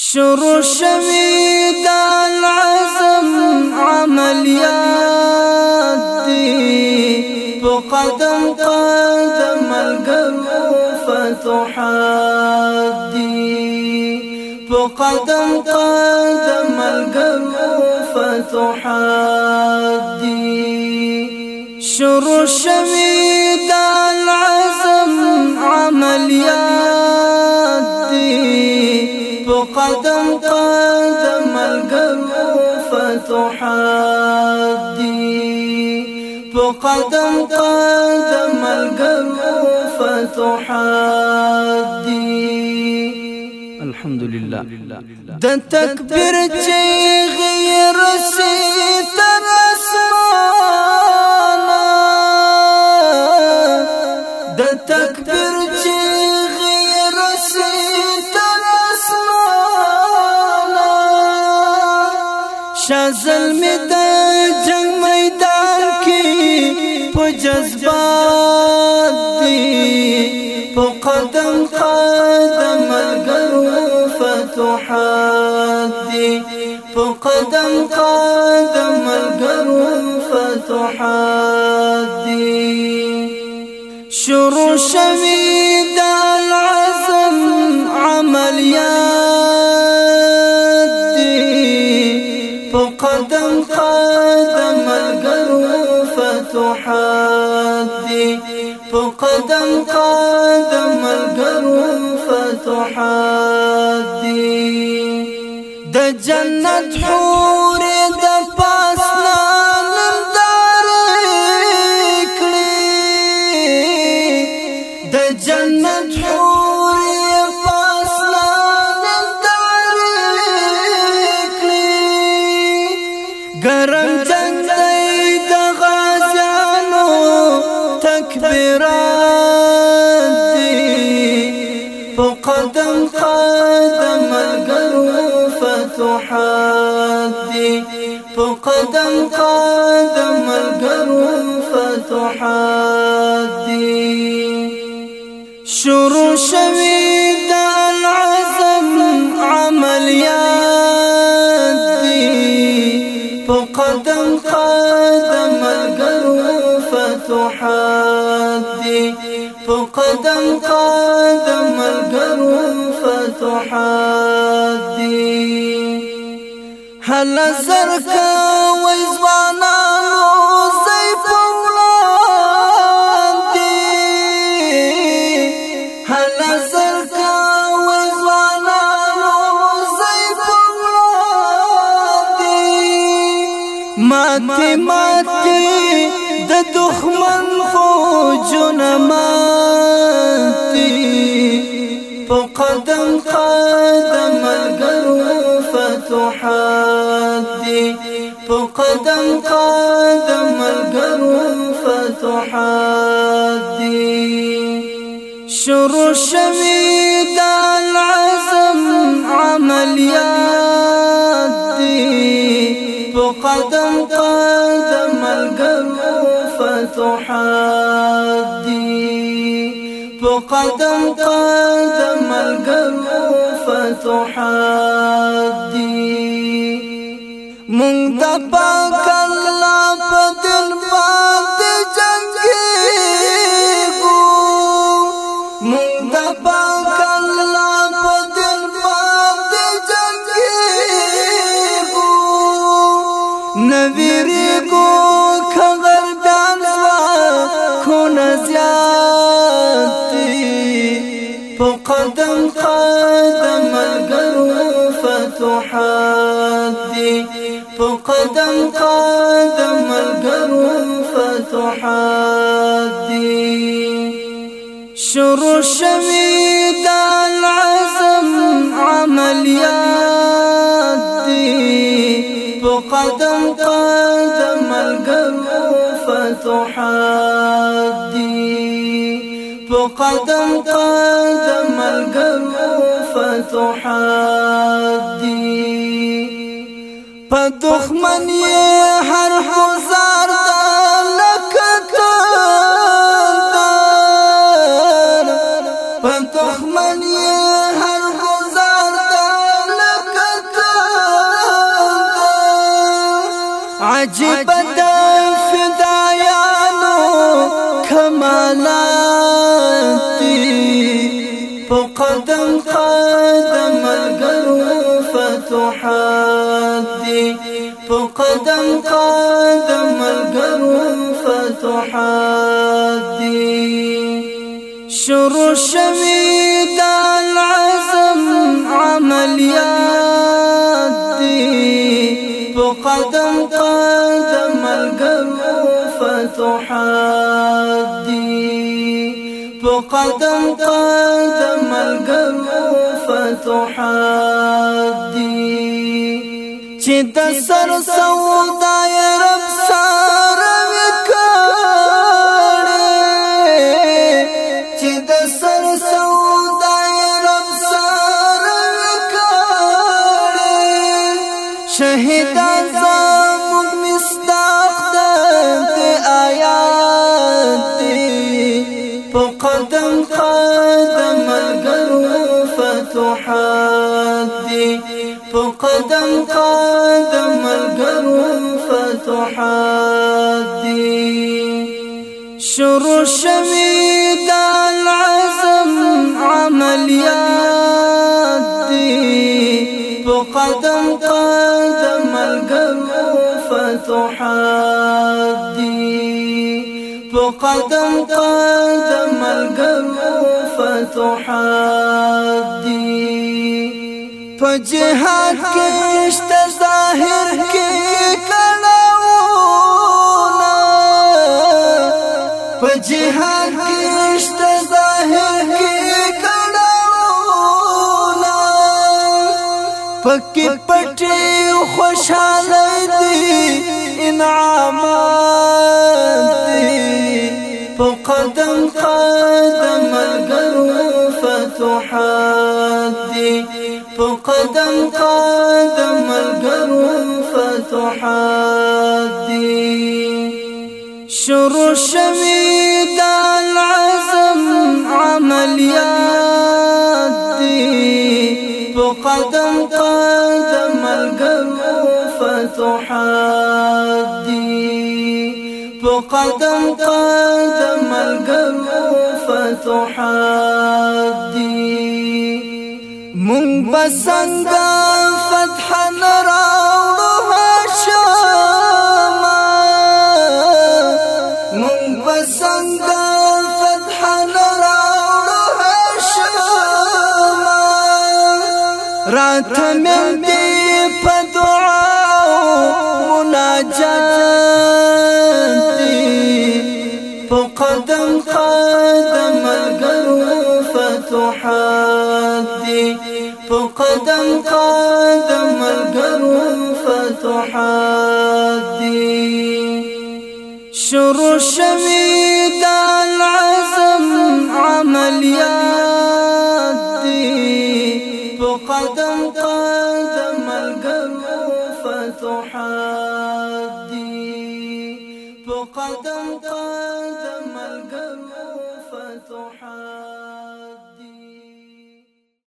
شروع شوی د العزم عملیات دی په قدم قدم ملګرو فتوحات دی په قدم قدم ملګرو فتوحات دی شروع فتوحات دي په قدم قدم ملګرو فتوحات دي الحمد لله. د تکبیر چې غیر سي جذبات دی په قدم قدم ملګرو په قدم قدم ملګرو فتوحات دی العزم عملیات دي په قدم قدم ملګرو فتوحات دي. د جنت حور قدم قدم ملګرو فتوحات قدم قدم شروع شوی فتوحات دي هل وای ځوانانو زې پولان دي هل زرکا وای ماتي ماتي د دښمن فوجونه ماتي. فتوحات په قدم قدم ملګرو فتوحات دي شروع شوی د العزم عملیات دي قدم قدم ملګرو قدم قدم ملګرو فتوحات دي مونږ په قدم قدم ملګرو فتوحات دی شروع شوی د العزم عملیات دی قدم قدم ملګرو فتوحات دي په قدم قدم ملګرو فتوحات دي په دښمنۍ هر گزار عجیب د فدایانو کمالات په قدم قدم ملګرو فتوحات دي په قدم قدم ملګرو فتوحات دي شروع شوي د العزم عملیات دي په قدم قدم ملګرو چې د سر سودا رب سره وکړې. چې د سر سودا رب سره وکړې. شهیدان قدم قدم ملګرو فتوحات دی شروع العزم عملیات دی په قدم قدم دی په قدم قدم په جهاد کې شته ظاهر کې کړهونه په جهاد کې شته ظاهر کې کړهونه پکې پټي خوشاله دي انعامات۔ دي په قدم قدم ملګرو فتوحات دي په قدم قدم ملګرو فتوحات دي شروع شوي د العزم عملیات دي په قدم قدم ملګرو فتوحات دي په قدم قدم ملګرو فتوحات دي بسنګ فتح نراوړو هاشم مونږ بسنګ فتح نراوړو هاشم رات مې دې په دعا مناجات په قدم قدم ملګرو دي په قدم قدم ملګرو فتوحات دي شروع شوي